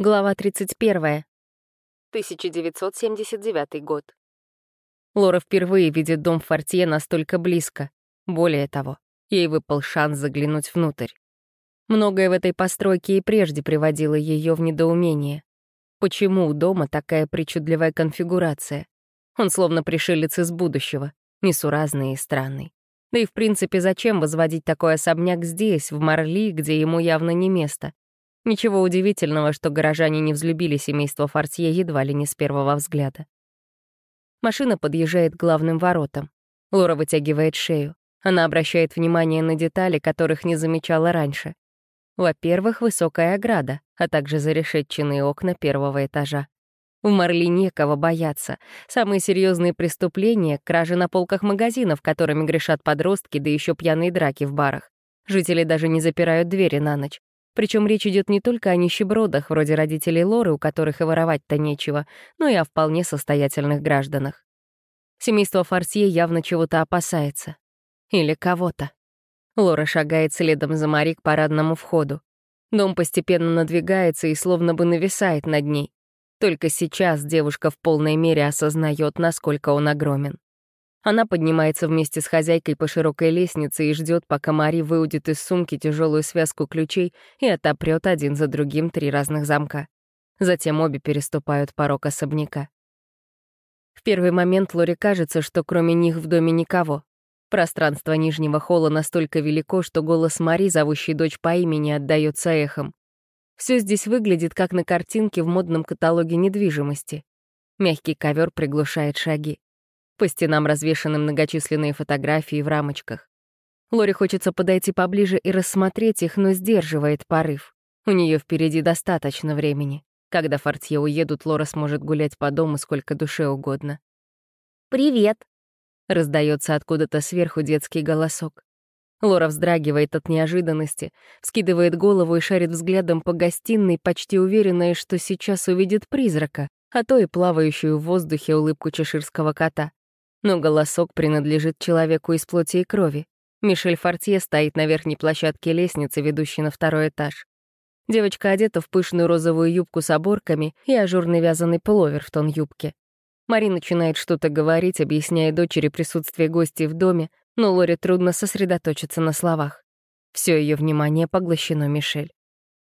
Глава 31. 1979 год. Лора впервые видит дом Фортье настолько близко. Более того, ей выпал шанс заглянуть внутрь. Многое в этой постройке и прежде приводило ее в недоумение. Почему у дома такая причудливая конфигурация? Он словно пришелец из будущего, несуразный и странный. Да и в принципе, зачем возводить такой особняк здесь, в Марли, где ему явно не место? Ничего удивительного, что горожане не взлюбили семейство Фортье едва ли не с первого взгляда. Машина подъезжает к главным воротам. Лора вытягивает шею. Она обращает внимание на детали, которых не замечала раньше. Во-первых, высокая ограда, а также зарешетченные окна первого этажа. В Марли некого бояться. Самые серьезные преступления — кражи на полках магазинов, которыми грешат подростки, да еще пьяные драки в барах. Жители даже не запирают двери на ночь. Причем речь идет не только о нищебродах, вроде родителей Лоры, у которых и воровать-то нечего, но и о вполне состоятельных гражданах. Семейство Форсье явно чего-то опасается. Или кого-то. Лора шагает следом за Мари к парадному входу. Дом постепенно надвигается и словно бы нависает над ней. Только сейчас девушка в полной мере осознает, насколько он огромен. Она поднимается вместе с хозяйкой по широкой лестнице и ждет, пока Мари выудит из сумки тяжелую связку ключей и отопрет один за другим три разных замка. Затем обе переступают порог особняка. В первый момент Лори кажется, что кроме них в доме никого. Пространство нижнего холла настолько велико, что голос Мари, зовущей дочь по имени, отдаётся эхом. Все здесь выглядит, как на картинке в модном каталоге недвижимости. Мягкий ковер приглушает шаги. По стенам развешаны многочисленные фотографии в рамочках. Лори хочется подойти поближе и рассмотреть их, но сдерживает порыв. У нее впереди достаточно времени. Когда Фортье уедут, Лора сможет гулять по дому сколько душе угодно. «Привет!» — раздается откуда-то сверху детский голосок. Лора вздрагивает от неожиданности, вскидывает голову и шарит взглядом по гостиной, почти уверенная, что сейчас увидит призрака, а то и плавающую в воздухе улыбку чеширского кота. Но голосок принадлежит человеку из плоти и крови. Мишель Фортье стоит на верхней площадке лестницы, ведущей на второй этаж. Девочка одета в пышную розовую юбку с оборками и ажурный вязаный пуловер в тон юбки. Мари начинает что-то говорить, объясняя дочери присутствие гостей в доме, но Лоре трудно сосредоточиться на словах. Все ее внимание поглощено Мишель.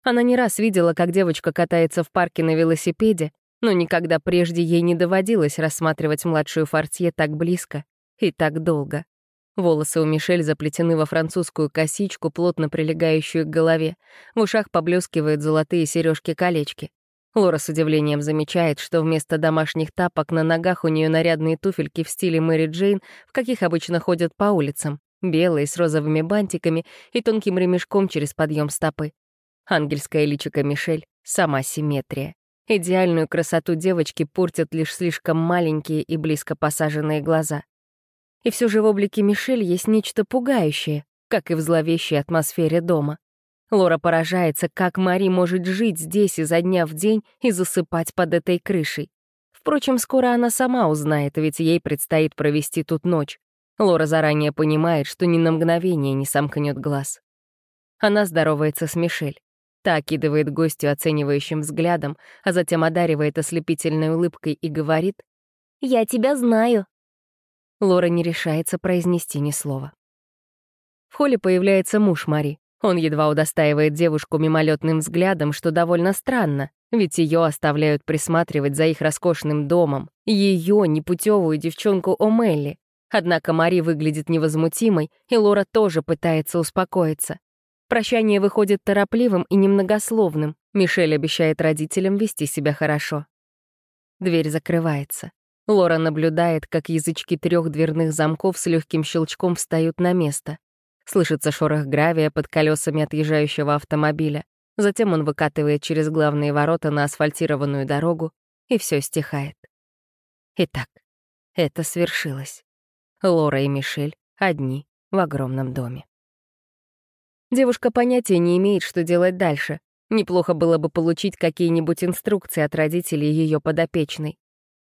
Она не раз видела, как девочка катается в парке на велосипеде, но никогда прежде ей не доводилось рассматривать младшую Фортье так близко и так долго. Волосы у Мишель заплетены во французскую косичку, плотно прилегающую к голове. В ушах поблескивают золотые сережки колечки Лора с удивлением замечает, что вместо домашних тапок на ногах у нее нарядные туфельки в стиле Мэри Джейн, в каких обычно ходят по улицам, белые, с розовыми бантиками и тонким ремешком через подъем стопы. Ангельская личико Мишель — сама симметрия. Идеальную красоту девочки портят лишь слишком маленькие и близко посаженные глаза. И все же в облике Мишель есть нечто пугающее, как и в зловещей атмосфере дома. Лора поражается, как Мари может жить здесь изо дня в день и засыпать под этой крышей. Впрочем, скоро она сама узнает, ведь ей предстоит провести тут ночь. Лора заранее понимает, что ни на мгновение не сомкнет глаз. Она здоровается с Мишель. Та окидывает гостю оценивающим взглядом, а затем одаривает ослепительной улыбкой и говорит «Я тебя знаю». Лора не решается произнести ни слова. В холле появляется муж Мари. Он едва удостаивает девушку мимолетным взглядом, что довольно странно, ведь ее оставляют присматривать за их роскошным домом. Ее, непутевую девчонку Омелли. Однако Мари выглядит невозмутимой, и Лора тоже пытается успокоиться. Прощание выходит торопливым и немногословным. Мишель обещает родителям вести себя хорошо. Дверь закрывается. Лора наблюдает, как язычки трех дверных замков с легким щелчком встают на место. Слышится шорох гравия под колесами отъезжающего автомобиля. Затем он выкатывает через главные ворота на асфальтированную дорогу, и все стихает. Итак, это свершилось. Лора и Мишель одни в огромном доме. Девушка понятия не имеет, что делать дальше. Неплохо было бы получить какие-нибудь инструкции от родителей ее подопечной.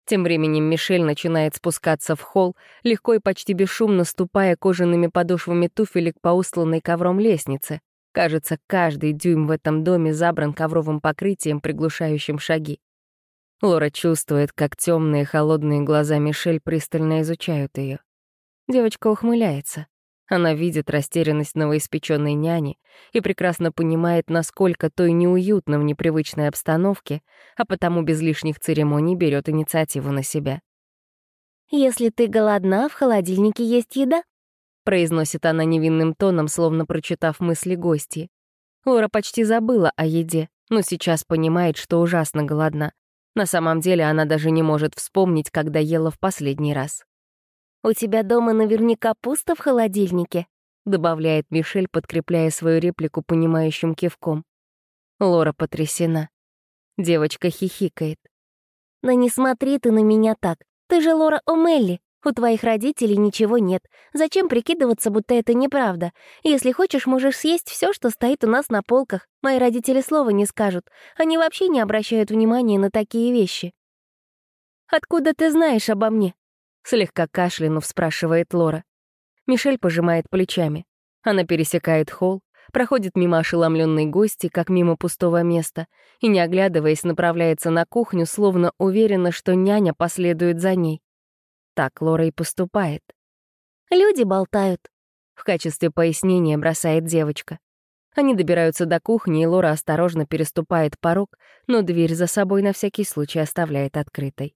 Тем временем Мишель начинает спускаться в холл, легко и почти бесшумно ступая кожаными подошвами туфелек по устланной ковром лестнице. Кажется, каждый дюйм в этом доме забран ковровым покрытием, приглушающим шаги. Лора чувствует, как темные холодные глаза Мишель пристально изучают ее. Девочка ухмыляется. Она видит растерянность новоиспеченной няни и прекрасно понимает, насколько той неуютно в непривычной обстановке, а потому без лишних церемоний берет инициативу на себя. «Если ты голодна, в холодильнике есть еда», произносит она невинным тоном, словно прочитав мысли гости. Лора почти забыла о еде, но сейчас понимает, что ужасно голодна. На самом деле она даже не может вспомнить, когда ела в последний раз. «У тебя дома наверняка пусто в холодильнике», добавляет Мишель, подкрепляя свою реплику понимающим кивком. Лора потрясена. Девочка хихикает. «Да не смотри ты на меня так. Ты же Лора О'Мелли. У твоих родителей ничего нет. Зачем прикидываться, будто это неправда? Если хочешь, можешь съесть все, что стоит у нас на полках. Мои родители слова не скажут. Они вообще не обращают внимания на такие вещи. «Откуда ты знаешь обо мне?» Слегка кашлянув, спрашивает Лора. Мишель пожимает плечами. Она пересекает холл, проходит мимо ошеломленной гости, как мимо пустого места, и, не оглядываясь, направляется на кухню, словно уверена, что няня последует за ней. Так Лора и поступает. «Люди болтают», — в качестве пояснения бросает девочка. Они добираются до кухни, и Лора осторожно переступает порог, но дверь за собой на всякий случай оставляет открытой.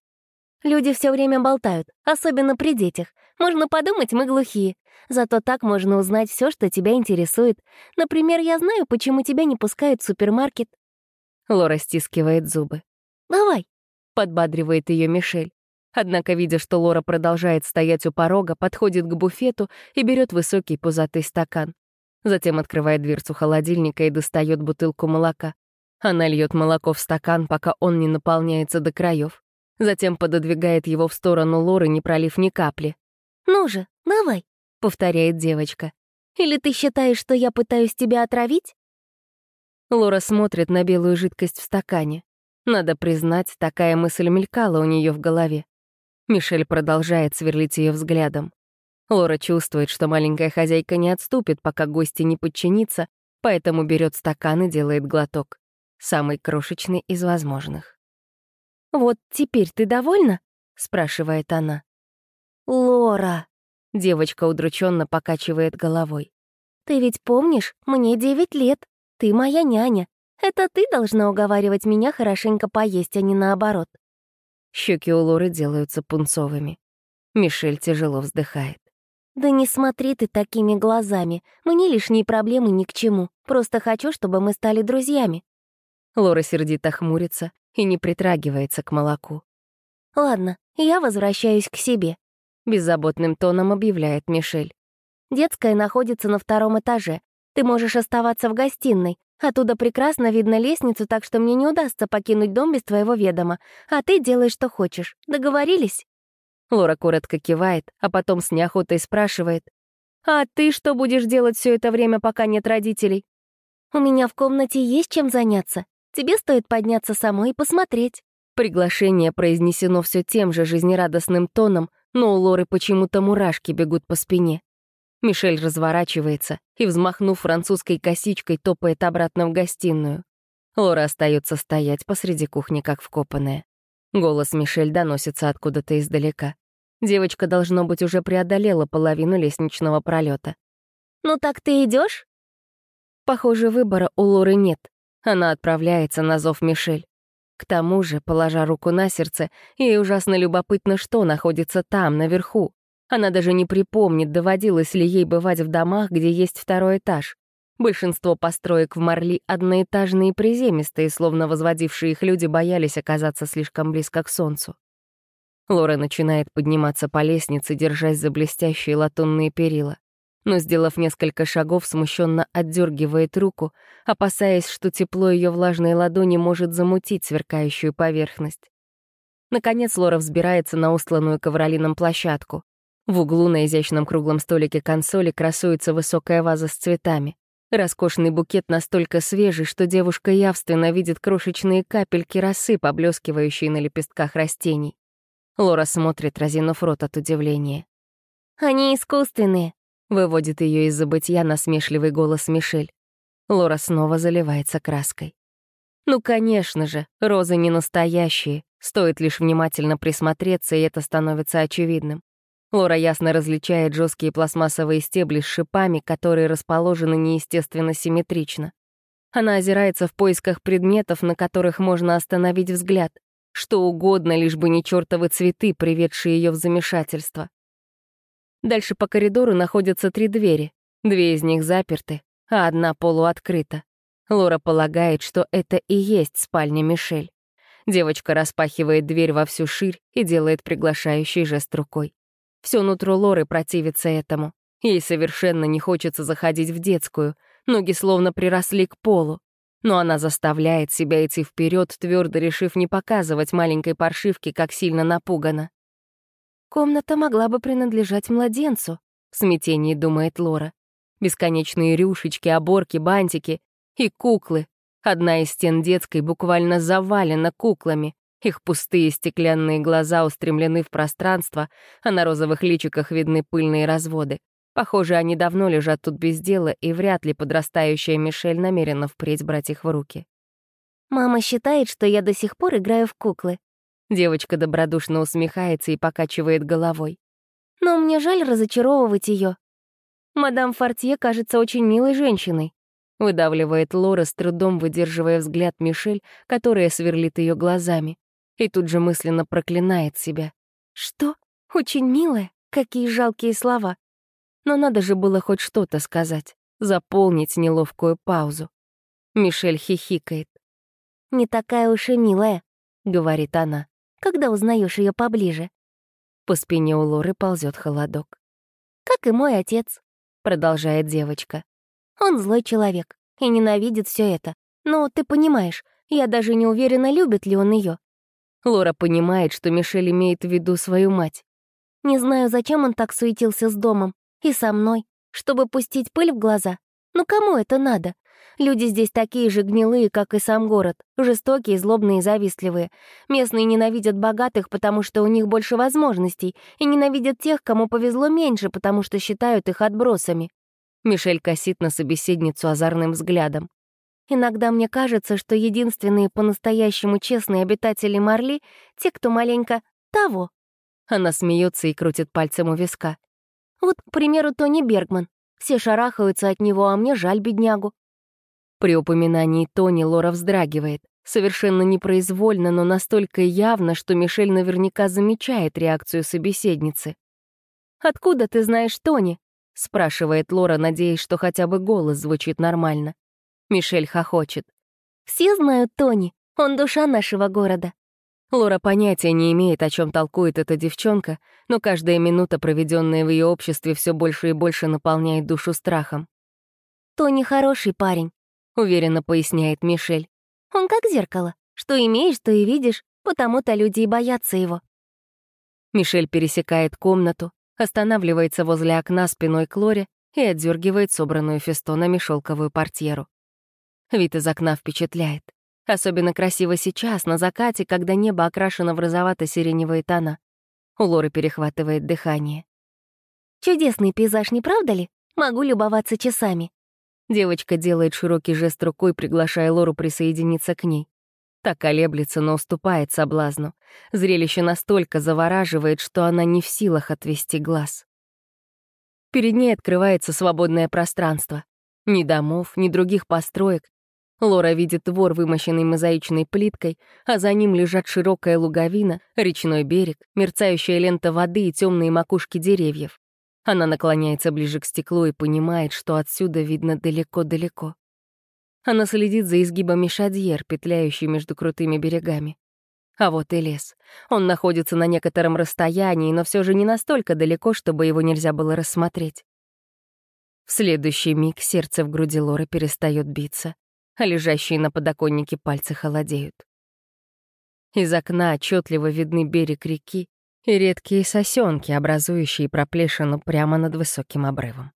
«Люди все время болтают, особенно при детях. Можно подумать, мы глухие. Зато так можно узнать все, что тебя интересует. Например, я знаю, почему тебя не пускают в супермаркет». Лора стискивает зубы. «Давай», — подбадривает ее Мишель. Однако, видя, что Лора продолжает стоять у порога, подходит к буфету и берет высокий пузатый стакан. Затем открывает дверцу холодильника и достает бутылку молока. Она льет молоко в стакан, пока он не наполняется до краев. Затем пододвигает его в сторону Лоры, не пролив ни капли. «Ну же, давай», — повторяет девочка. «Или ты считаешь, что я пытаюсь тебя отравить?» Лора смотрит на белую жидкость в стакане. Надо признать, такая мысль мелькала у нее в голове. Мишель продолжает сверлить ее взглядом. Лора чувствует, что маленькая хозяйка не отступит, пока гости не подчинится, поэтому берет стакан и делает глоток. Самый крошечный из возможных. «Вот теперь ты довольна?» — спрашивает она. «Лора!» — девочка удрученно покачивает головой. «Ты ведь помнишь, мне девять лет. Ты моя няня. Это ты должна уговаривать меня хорошенько поесть, а не наоборот. Щеки у Лоры делаются пунцовыми. Мишель тяжело вздыхает. «Да не смотри ты такими глазами. Мне лишние проблемы ни к чему. Просто хочу, чтобы мы стали друзьями». Лора сердито хмурится и не притрагивается к молоку. «Ладно, я возвращаюсь к себе», — беззаботным тоном объявляет Мишель. «Детская находится на втором этаже. Ты можешь оставаться в гостиной. Оттуда прекрасно видно лестницу, так что мне не удастся покинуть дом без твоего ведома. А ты делай, что хочешь. Договорились?» Лора коротко кивает, а потом с неохотой спрашивает. «А ты что будешь делать все это время, пока нет родителей?» «У меня в комнате есть чем заняться. Тебе стоит подняться самой и посмотреть». Приглашение произнесено все тем же жизнерадостным тоном, но у Лоры почему-то мурашки бегут по спине. Мишель разворачивается и, взмахнув французской косичкой, топает обратно в гостиную. Лора остается стоять посреди кухни, как вкопанная. Голос Мишель доносится откуда-то издалека. Девочка, должно быть, уже преодолела половину лестничного пролета. «Ну так ты идешь? Похоже, выбора у Лоры нет. Она отправляется на зов Мишель. К тому же, положа руку на сердце, ей ужасно любопытно, что находится там, наверху, она даже не припомнит, доводилось ли ей бывать в домах, где есть второй этаж. Большинство построек в Марли одноэтажные и приземистые, словно возводившие их люди боялись оказаться слишком близко к солнцу. Лора начинает подниматься по лестнице, держась за блестящие латунные перила. Но, сделав несколько шагов, смущенно отдергивает руку, опасаясь, что тепло ее влажной ладони может замутить сверкающую поверхность. Наконец Лора взбирается на устланную ковролином площадку. В углу на изящном круглом столике консоли красуется высокая ваза с цветами. Роскошный букет настолько свежий, что девушка явственно видит крошечные капельки росы, поблескивающие на лепестках растений. Лора смотрит, разинув рот от удивления. «Они искусственные», — выводит ее из забытья насмешливый голос Мишель. Лора снова заливается краской. Ну, конечно же, розы не настоящие. Стоит лишь внимательно присмотреться, и это становится очевидным. Лора ясно различает жесткие пластмассовые стебли с шипами, которые расположены неестественно симметрично. Она озирается в поисках предметов, на которых можно остановить взгляд. Что угодно, лишь бы не чертовы цветы, приведшие ее в замешательство. Дальше по коридору находятся три двери. Две из них заперты, а одна полуоткрыта. Лора полагает, что это и есть спальня Мишель. Девочка распахивает дверь во всю ширь и делает приглашающий жест рукой. Все нутро Лоры противится этому. Ей совершенно не хочется заходить в детскую, ноги словно приросли к полу. Но она заставляет себя идти вперед, твердо решив не показывать маленькой паршивке, как сильно напугана. «Комната могла бы принадлежать младенцу», — в смятении думает Лора. Бесконечные рюшечки, оборки, бантики и куклы. Одна из стен детской буквально завалена куклами. Их пустые стеклянные глаза устремлены в пространство, а на розовых личиках видны пыльные разводы. Похоже, они давно лежат тут без дела, и вряд ли подрастающая Мишель намерена впредь брать их в руки. «Мама считает, что я до сих пор играю в куклы». Девочка добродушно усмехается и покачивает головой. «Но мне жаль разочаровывать ее. Мадам Фортье кажется очень милой женщиной. Выдавливает Лора, с трудом выдерживая взгляд Мишель, которая сверлит ее глазами. И тут же мысленно проклинает себя. «Что? Очень милая? Какие жалкие слова!» Но надо же было хоть что-то сказать, заполнить неловкую паузу. Мишель хихикает. «Не такая уж и милая», — говорит она, «когда узнаешь ее поближе». По спине у Лоры ползет холодок. «Как и мой отец», — продолжает девочка. «Он злой человек и ненавидит все это. Но ты понимаешь, я даже не уверена, любит ли он ее. Лора понимает, что Мишель имеет в виду свою мать. Не знаю, зачем он так суетился с домом. И со мной. Чтобы пустить пыль в глаза. Ну кому это надо? Люди здесь такие же гнилые, как и сам город. Жестокие, злобные и завистливые. Местные ненавидят богатых, потому что у них больше возможностей, и ненавидят тех, кому повезло меньше, потому что считают их отбросами. Мишель косит на собеседницу озорным взглядом. Иногда мне кажется, что единственные по-настоящему честные обитатели Марли — те, кто маленько того. Она смеется и крутит пальцем у виска. Вот, к примеру, Тони Бергман. Все шарахаются от него, а мне жаль беднягу. При упоминании Тони Лора вздрагивает. Совершенно непроизвольно, но настолько явно, что Мишель наверняка замечает реакцию собеседницы. «Откуда ты знаешь Тони?» — спрашивает Лора, надеясь, что хотя бы голос звучит нормально. Мишель хохочет. «Все знают Тони, он душа нашего города». Лора понятия не имеет, о чем толкует эта девчонка, но каждая минута, проведенная в ее обществе, все больше и больше наполняет душу страхом. «Тони хороший парень», — уверенно поясняет Мишель. «Он как зеркало. Что имеешь, то и видишь, потому-то люди и боятся его». Мишель пересекает комнату, останавливается возле окна спиной к Лоре и отдергивает собранную фестонами шелковую портьеру. Вид из окна впечатляет. Особенно красиво сейчас, на закате, когда небо окрашено в розовато-сиреневые тона. У Лоры перехватывает дыхание. «Чудесный пейзаж, не правда ли? Могу любоваться часами». Девочка делает широкий жест рукой, приглашая Лору присоединиться к ней. Так колеблется, но уступает соблазну. Зрелище настолько завораживает, что она не в силах отвести глаз. Перед ней открывается свободное пространство. Ни домов, ни других построек, Лора видит двор, вымощенный мозаичной плиткой, а за ним лежат широкая луговина, речной берег, мерцающая лента воды и темные макушки деревьев. Она наклоняется ближе к стеклу и понимает, что отсюда видно далеко-далеко. Она следит за изгибами шадьер, петляющей между крутыми берегами. А вот и лес. Он находится на некотором расстоянии, но все же не настолько далеко, чтобы его нельзя было рассмотреть. В следующий миг сердце в груди Лоры перестает биться а лежащие на подоконнике пальцы холодеют. Из окна отчетливо видны берег реки и редкие сосенки, образующие проплешину прямо над высоким обрывом.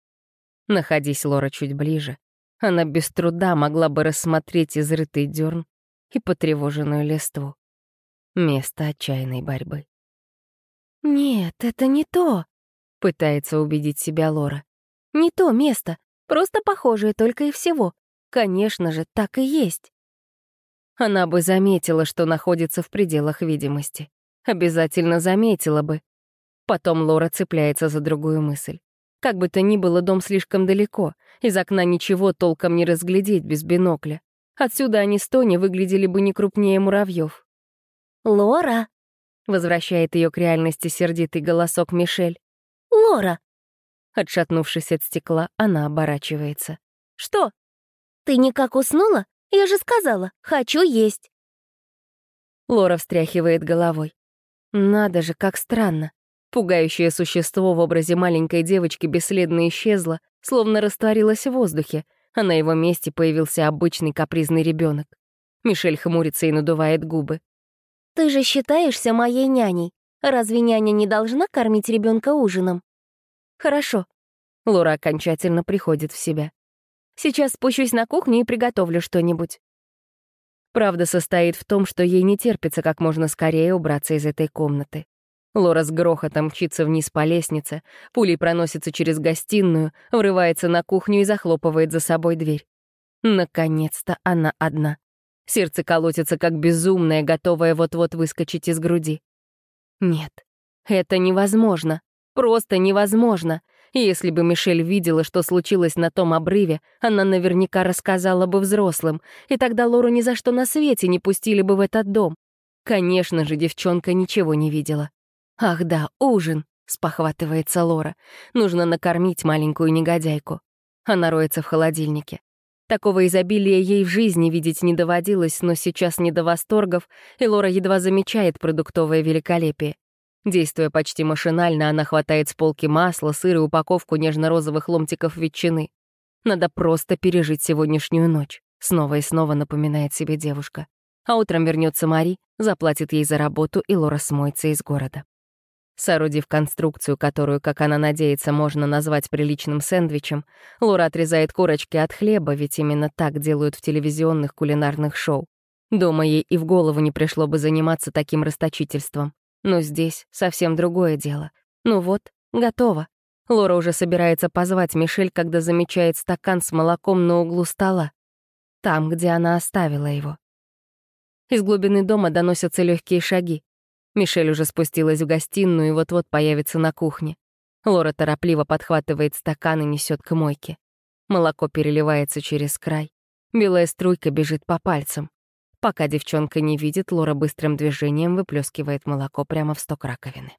Находясь Лора чуть ближе, она без труда могла бы рассмотреть изрытый дерн и потревоженную листву. Место отчаянной борьбы. «Нет, это не то», — пытается убедить себя Лора. «Не то место, просто похожее только и всего. Конечно же, так и есть. Она бы заметила, что находится в пределах видимости. Обязательно заметила бы. Потом Лора цепляется за другую мысль. Как бы то ни было, дом слишком далеко. Из окна ничего толком не разглядеть без бинокля. Отсюда они с Тони выглядели бы не крупнее муравьев. «Лора!» — возвращает ее к реальности сердитый голосок Мишель. «Лора!» Отшатнувшись от стекла, она оборачивается. «Что? Ты никак уснула? Я же сказала, хочу есть!» Лора встряхивает головой. Надо же, как странно. Пугающее существо в образе маленькой девочки бесследно исчезло, словно растворилось в воздухе, а на его месте появился обычный капризный ребенок. Мишель хмурится и надувает губы. «Ты же считаешься моей няней. Разве няня не должна кормить ребенка ужином?» «Хорошо». Лора окончательно приходит в себя. «Сейчас спущусь на кухню и приготовлю что-нибудь». Правда состоит в том, что ей не терпится как можно скорее убраться из этой комнаты. Лора с грохотом мчится вниз по лестнице, пулей проносится через гостиную, врывается на кухню и захлопывает за собой дверь. Наконец-то она одна. Сердце колотится как безумное, готовое вот-вот выскочить из груди. Нет, это невозможно. Просто невозможно. Если бы Мишель видела, что случилось на том обрыве, она наверняка рассказала бы взрослым, и тогда Лору ни за что на свете не пустили бы в этот дом. Конечно же, девчонка ничего не видела. «Ах да, ужин!» — спохватывается Лора. «Нужно накормить маленькую негодяйку». Она роется в холодильнике. Такого изобилия ей в жизни видеть не доводилось, но сейчас не до восторгов, и Лора едва замечает продуктовое великолепие. Действуя почти машинально, она хватает с полки масло, сыр и упаковку нежно-розовых ломтиков ветчины. Надо просто пережить сегодняшнюю ночь, снова и снова напоминает себе девушка. А утром вернется Мари, заплатит ей за работу, и Лора смоется из города. Соорудив конструкцию, которую, как она надеется, можно назвать приличным сэндвичем, Лора отрезает корочки от хлеба, ведь именно так делают в телевизионных кулинарных шоу. Дома ей и в голову не пришло бы заниматься таким расточительством. Но здесь совсем другое дело. Ну вот, готово. Лора уже собирается позвать Мишель, когда замечает стакан с молоком на углу стола. Там, где она оставила его. Из глубины дома доносятся легкие шаги. Мишель уже спустилась в гостиную и вот-вот появится на кухне. Лора торопливо подхватывает стакан и несет к мойке. Молоко переливается через край. Белая струйка бежит по пальцам. Пока девчонка не видит, Лора быстрым движением выплескивает молоко прямо в сток раковины.